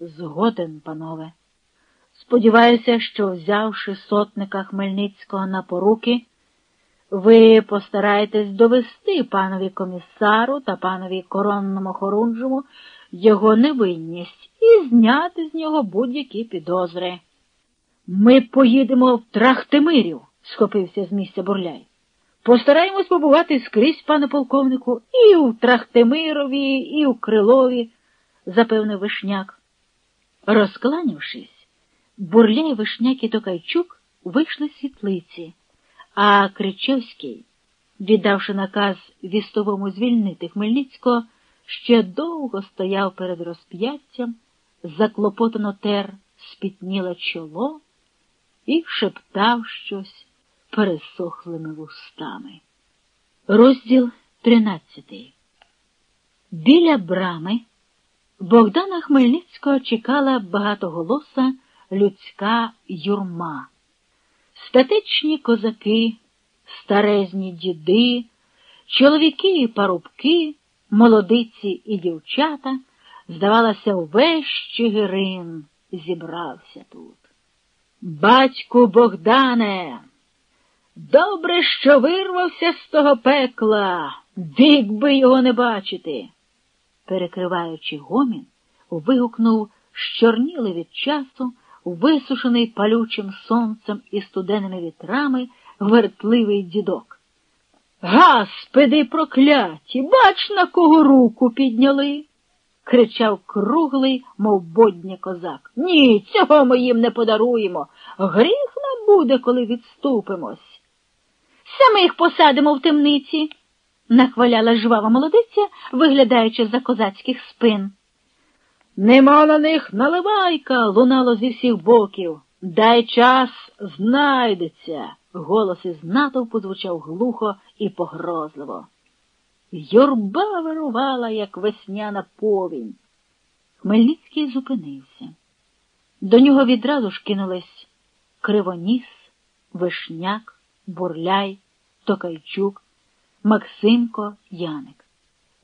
Згоден, панове. Сподіваюся, що, взявши сотника Хмельницького на поруки, ви постараєтесь довести панові комісару та панові коронному хорунжому його невинність і зняти з нього будь-які підозри. Ми поїдемо в Трахтимирів, схопився з місця бурляй. Постараємось побувати скрізь, пане полковнику, і у Трахтимирові, і у Крилові, запевнив вишняк. Розкланявшись, бурляй вишняк і Токайчук вийшли з світлиці, а Кричевський, віддавши наказ вістовому звільнити Хмельницького, ще довго стояв перед розп'яттям, заклопотано тер спітніле чоло і шептав щось пересохлими вустами. Розділ тринадцятий. Біля брами Богдана Хмельницького чекала багатоголоса людська юрма. Статечні козаки, старезні діди, чоловіки і парубки, молодиці і дівчата, здавалося, увесь Чигирин зібрався тут. Батьку Богдане, добре, що вирвався з того пекла, вік би його не бачити. Перекриваючи гомін, вигукнув щорнілий від часу, висушений палючим сонцем і студеними вітрами вертливий дідок. Гаспеди прокляті, бач, на кого руку підняли. кричав круглий, мов бодня козак. Ні, цього ми їм не подаруємо. Гріх нам буде, коли відступимось. Самих посадимо в темниці, нахваляла жвава молодиця, виглядаючи за козацьких спин. Нема на них наливайка, лунало зі всіх боків. Дай час знайдеться. Голос із натовпу звучав глухо і погрозливо. Юрба вирувала, як весняна повінь. Хмельницький зупинився. До нього відразу ж кинулись Кривоніс, Вишняк, Бурляй, Токайчук, Максимко, Яник.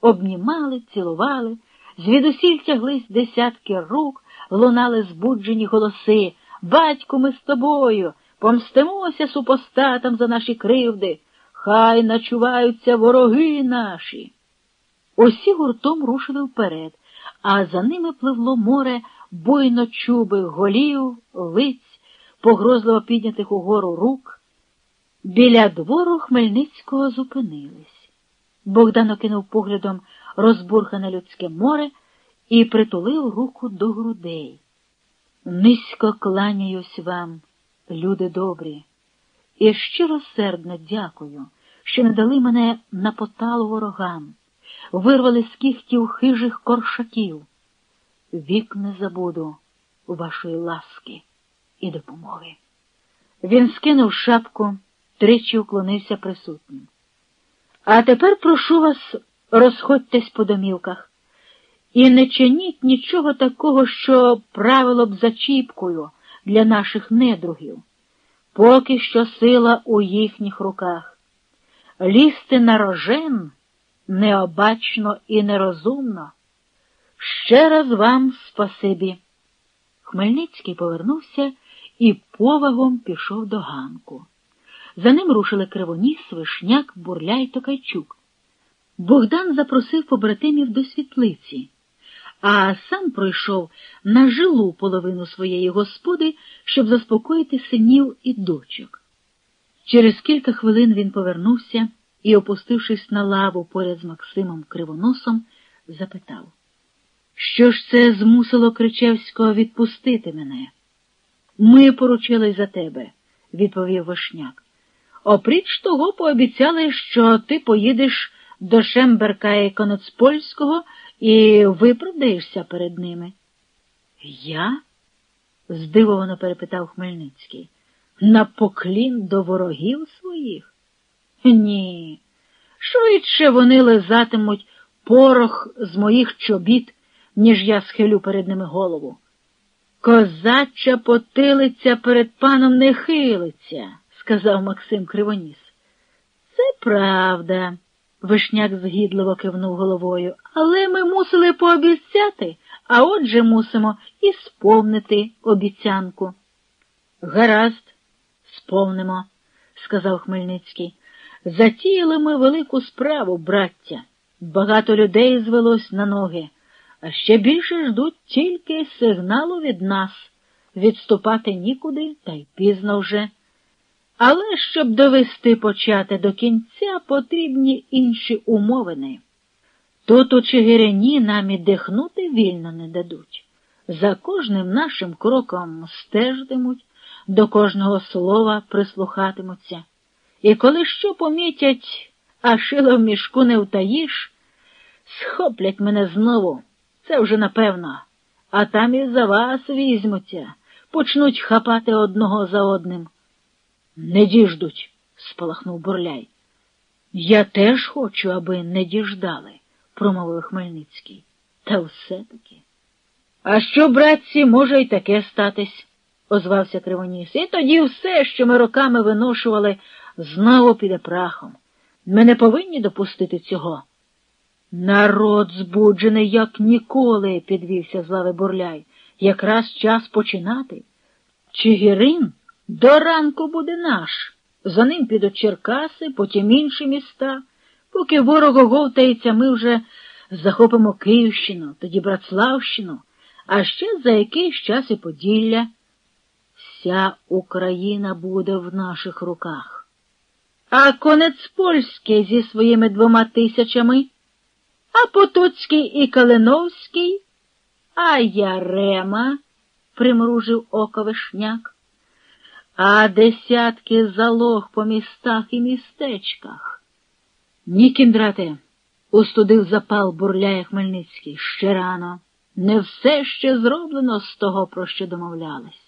Обнімали, цілували, звідусіль тяглись десятки рук, лунали збуджені голоси. Батьку, ми з тобою, помстимося супостатам за наші кривди. Хай начуваються вороги наші. Усі гуртом рушили вперед, а за ними пливло море буйно чуби голів, лиць, погрозливо піднятих угору рук. Біля двору Хмельницького зупинились. Богдан окинув поглядом розбурхане людське море і притулив руку до грудей. Низько кланяюсь вам, люди добрі, і щиросердно дякую, що не дали мене на поталу ворогам, вирвали з кіхтів хижих коршаків. Вік не забуду вашої ласки і допомоги. Він скинув шапку, тричі уклонився присутнім. А тепер прошу вас, розходьтесь по домівках. І не чиніть нічого такого, що правило б зачіпкою для наших недругів. Поки що сила у їхніх руках. Лізти на рожен необачно і нерозумно. Ще раз вам спасибі. Хмельницький повернувся і повагом пішов до ганку. За ним рушили Кривоніс, Вишняк, Бурляй Токайчук. Богдан запросив побратимів до світлиці а сам пройшов на жилу половину своєї господи, щоб заспокоїти синів і дочок. Через кілька хвилин він повернувся і, опустившись на лаву поряд з Максимом Кривоносом, запитав, що ж це змусило Кричевського відпустити мене? Ми поручились за тебе, відповів Вишняк. Опріч того пообіцяли, що ти поїдеш до Шемберка і Коноцпольського і виправдаєшся перед ними. Я? здивовано перепитав Хмельницький. На поклін до ворогів своїх? Ні. Швидше вони лизатимуть порох з моїх чобіт, ніж я схилю перед ними голову. Козача потилиця перед паном не хилиться, сказав Максим Кривоніс. Це правда. Вишняк згідливо кивнув головою. Але ми мусили пообіцяти, а отже мусимо і сповнити обіцянку. Гаразд, сповнимо, сказав Хмельницький. Затіяли ми велику справу, браття. Багато людей звелось на ноги, а ще більше ждуть тільки сигналу від нас. Відступати нікуди, та й пізно вже. Але щоб довести почати до кінця, потрібні інші умовини. Тут у Чигирині нам і дихнути вільно не дадуть. За кожним нашим кроком стежитимуть, до кожного слова прислухатимуться. І коли що помітять, а шило в мішку не втаїш, схоплять мене знову, це вже напевно, а там і за вас візьмуться, почнуть хапати одного за одним. Не діждуть, спалахнув бурляй. Я теж хочу, аби не діждали, промовив Хмельницький. Та все-таки. А що, братці, може й таке статись, озвався Кривоніс. І тоді все, що ми роками виношували, знову піде прахом. Ми не повинні допустити цього. Народ збуджений, як ніколи, підвівся з лави бурляй. Якраз час починати. Чигирин до ранку буде наш. За ним підуть Черкаси, потім інші міста. Поки ворог оговтається, ми вже захопимо Київщину, тоді Братславщину, а ще за якийсь час і Поділля. Вся Україна буде в наших руках. А конець польський зі своїми двома тисячами, а Потоцький і Калиновський, а Ярема, примружив око вишняк, а десятки залог по містах і містечках. Ні, кіндрате, устудив запал бурляє Хмельницький. Ще рано. Не все ще зроблено з того, про що домовлялись.